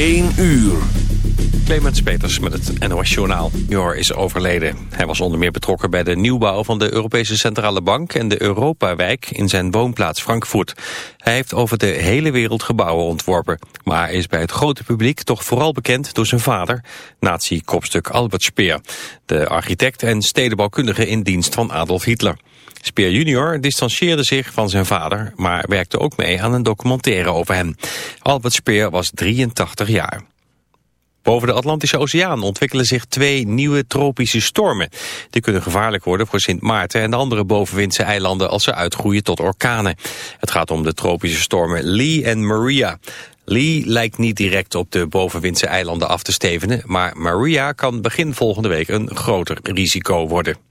1 uur. Clemens Peters met het NOS Journaal. Jor is overleden. Hij was onder meer betrokken bij de nieuwbouw van de Europese Centrale Bank... en de Europawijk in zijn woonplaats Frankfurt. Hij heeft over de hele wereld gebouwen ontworpen. Maar is bij het grote publiek toch vooral bekend door zijn vader... nazi-kopstuk Albert Speer. De architect en stedenbouwkundige in dienst van Adolf Hitler. Speer junior distancieerde zich van zijn vader, maar werkte ook mee aan een documentaire over hem. Albert Speer was 83 jaar. Boven de Atlantische Oceaan ontwikkelen zich twee nieuwe tropische stormen. Die kunnen gevaarlijk worden voor Sint Maarten en de andere bovenwindse eilanden als ze uitgroeien tot orkanen. Het gaat om de tropische stormen Lee en Maria. Lee lijkt niet direct op de bovenwindse eilanden af te stevenen, maar Maria kan begin volgende week een groter risico worden.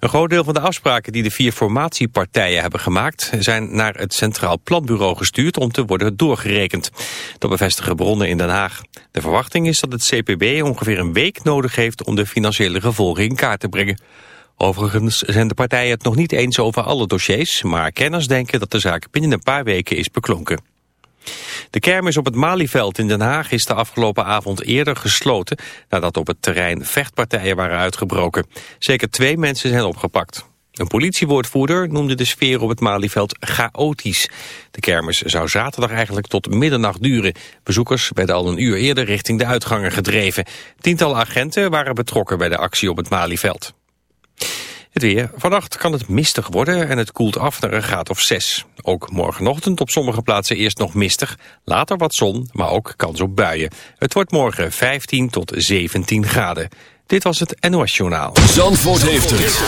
Een groot deel van de afspraken die de vier formatiepartijen hebben gemaakt... zijn naar het Centraal Planbureau gestuurd om te worden doorgerekend. Dat bevestigen bronnen in Den Haag. De verwachting is dat het CPB ongeveer een week nodig heeft... om de financiële gevolgen in kaart te brengen. Overigens zijn de partijen het nog niet eens over alle dossiers... maar kenners denken dat de zaak binnen een paar weken is beklonken. De kermis op het Malieveld in Den Haag is de afgelopen avond eerder gesloten... nadat op het terrein vechtpartijen waren uitgebroken. Zeker twee mensen zijn opgepakt. Een politiewoordvoerder noemde de sfeer op het Malieveld chaotisch. De kermis zou zaterdag eigenlijk tot middernacht duren. Bezoekers werden al een uur eerder richting de uitgangen gedreven. Tientallen agenten waren betrokken bij de actie op het Malieveld. Het weer. Vannacht kan het mistig worden en het koelt af naar een graad of 6. Ook morgenochtend op sommige plaatsen eerst nog mistig. Later wat zon, maar ook kans op buien. Het wordt morgen 15 tot 17 graden. Dit was het NOS Journaal. Zandvoort heeft het.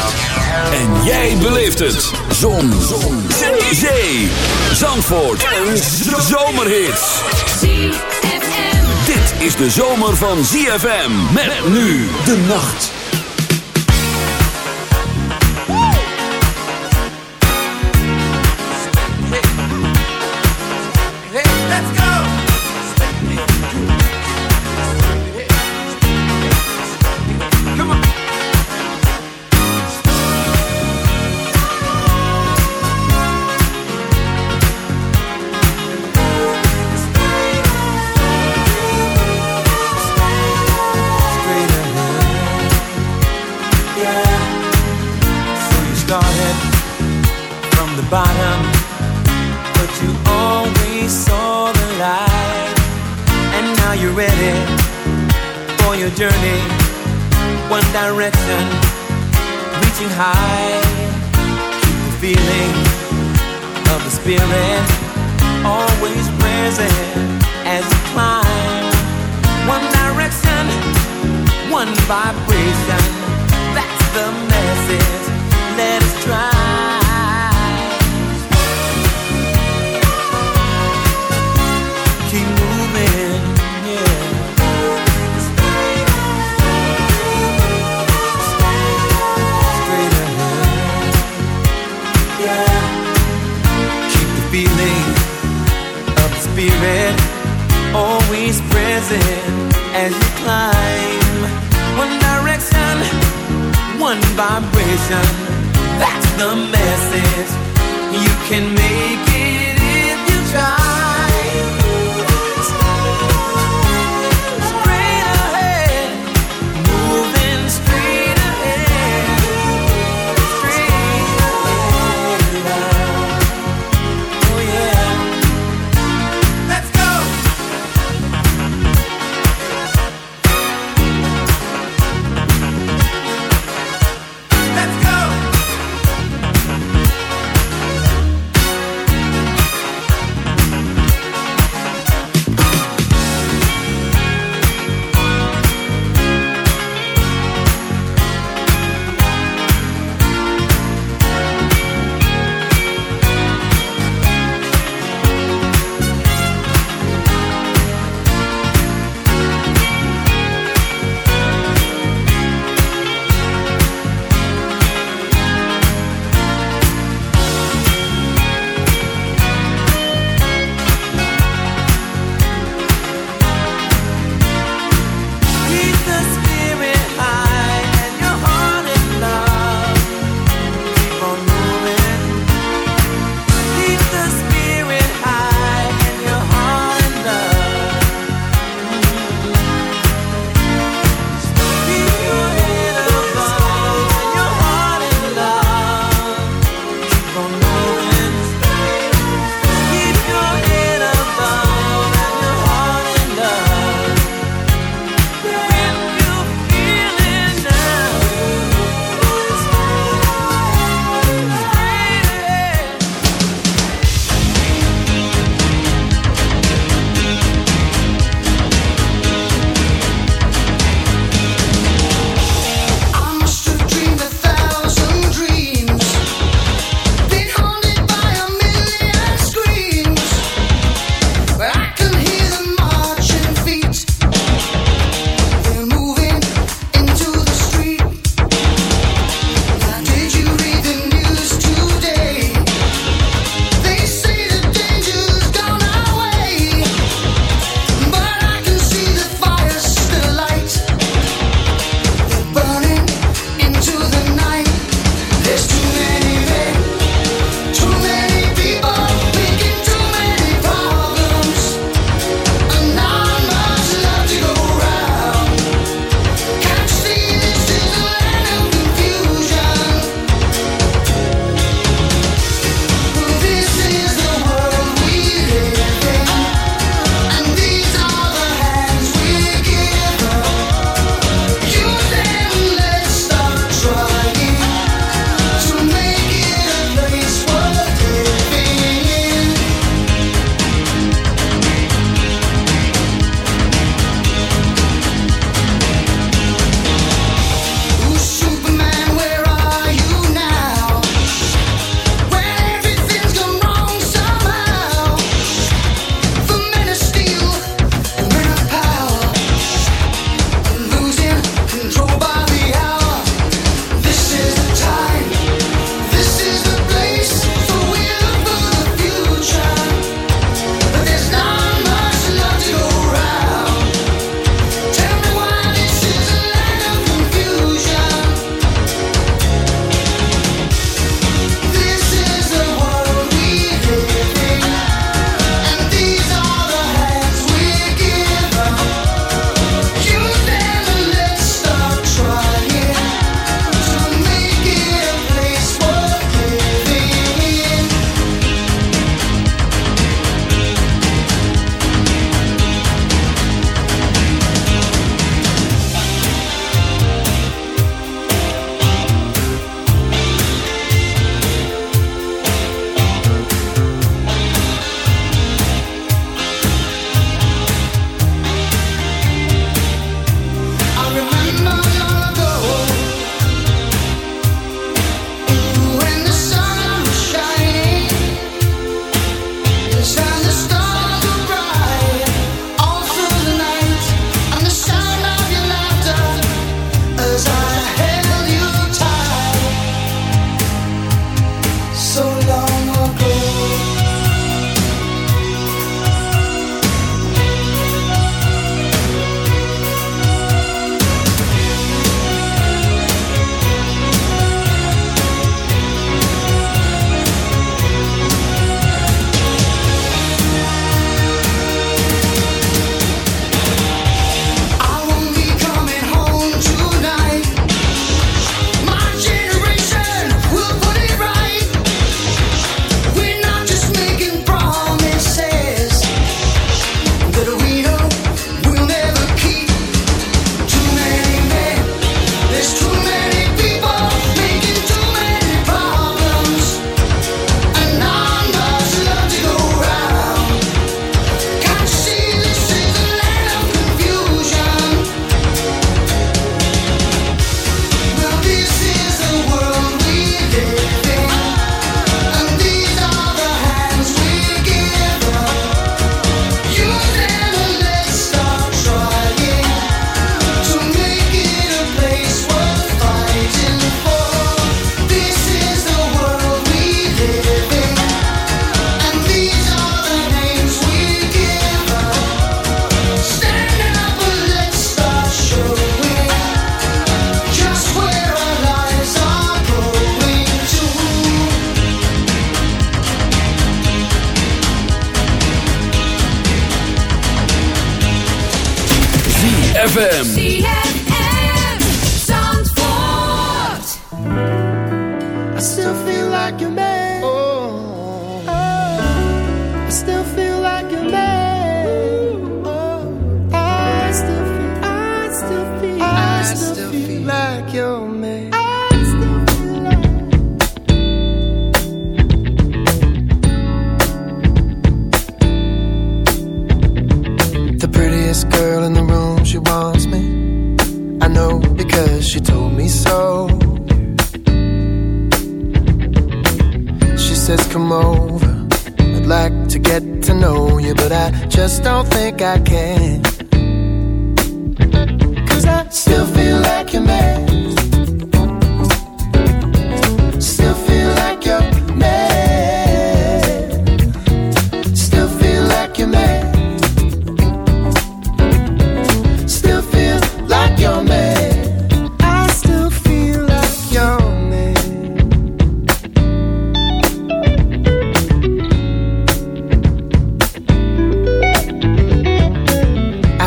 En jij beleeft het. Zon. zon. Zee. Zandvoort. Een zomerhit. Dit is de zomer van ZFM. Met nu de nacht. spirit always present as you climb. One direction, one vibration.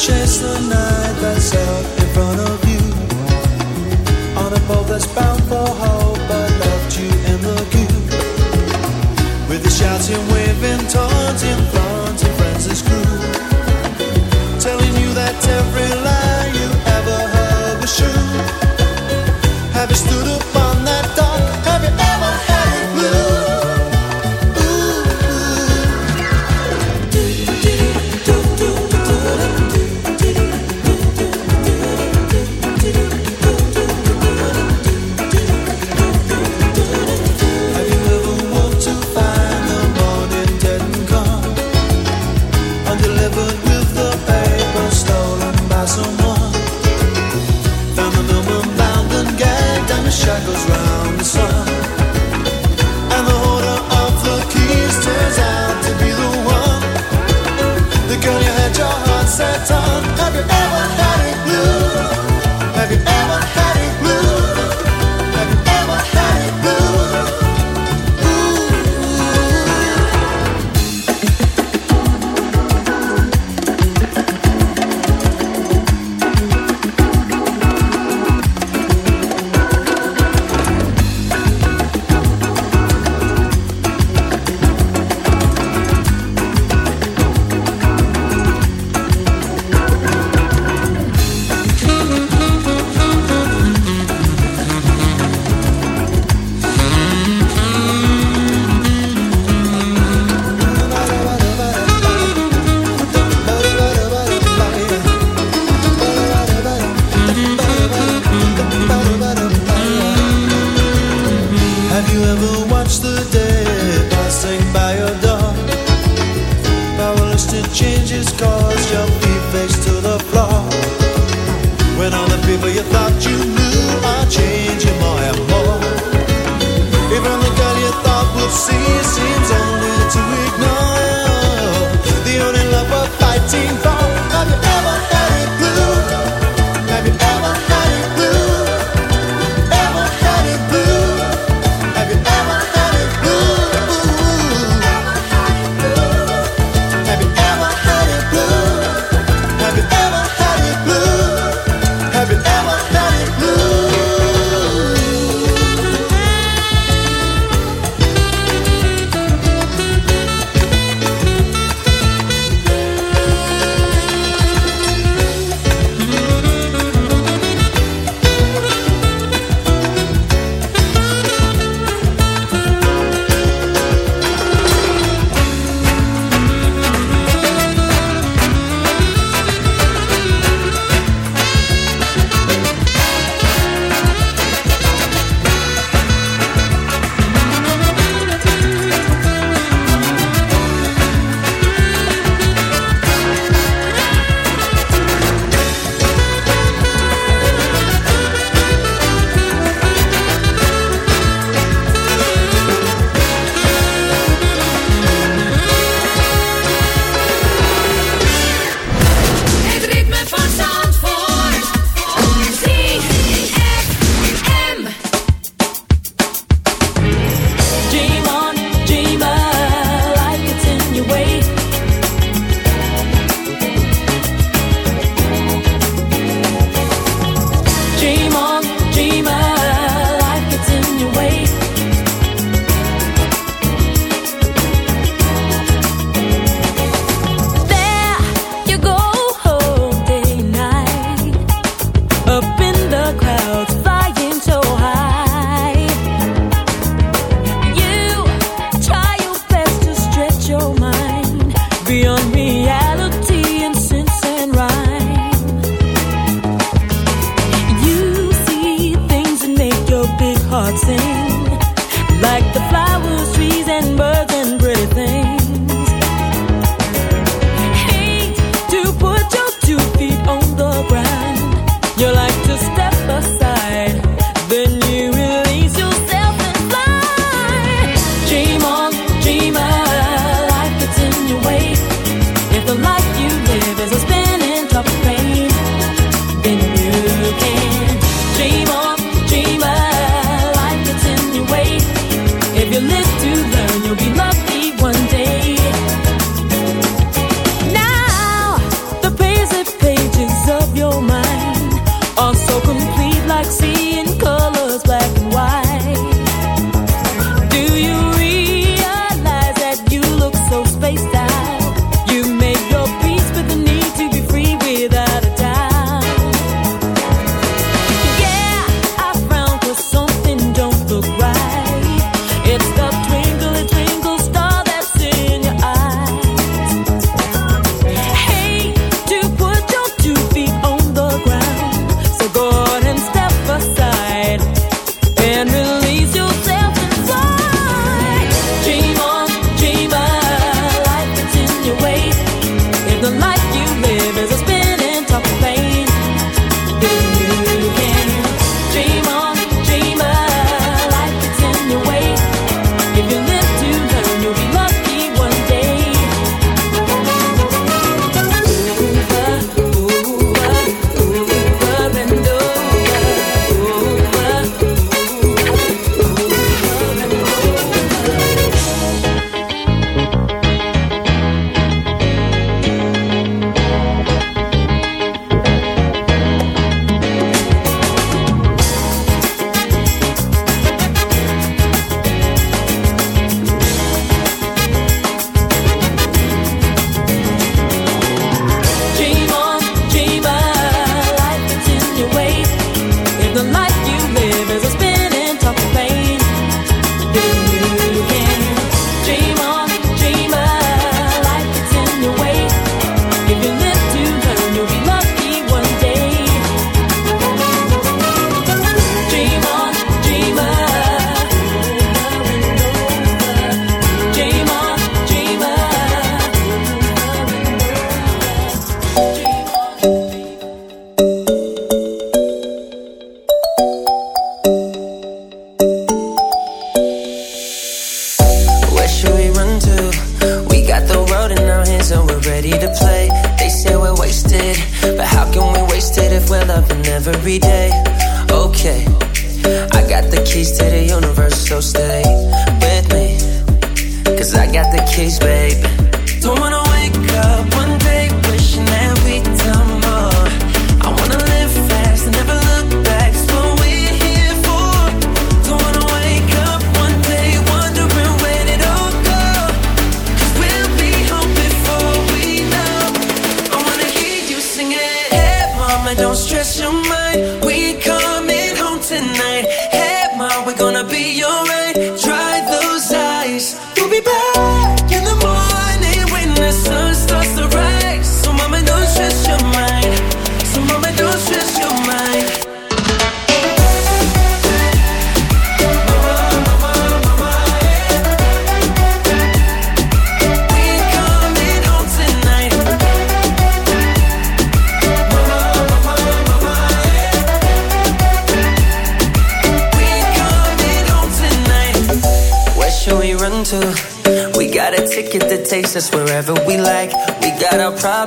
chase the night that's out in front of you. On a boat that's bound for hope I left you in the queue With the shouting, waving, taunting, flaunting friends' crew Telling you that every life Satan, have you ever you ever watch the day?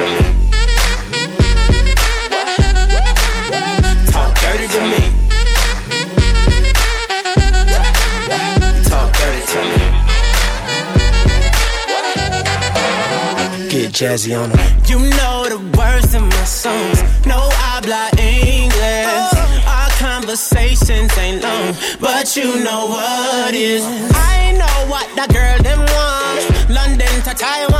To me. Talk dirty to me. Talk dirty to me. Get jazzy on them. You know the words in my songs. No I habla English. Oh. Our conversations ain't long, but you know what is. I know what that girl them want. London to Taiwan.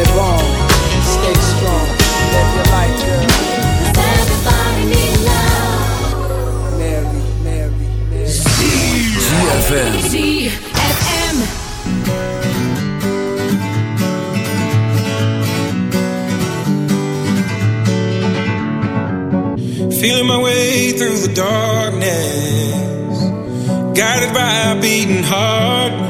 live on. Stay strong. Live your life, girl. ZFM. Feeling my way through the darkness, guided by a beating heart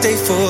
stay for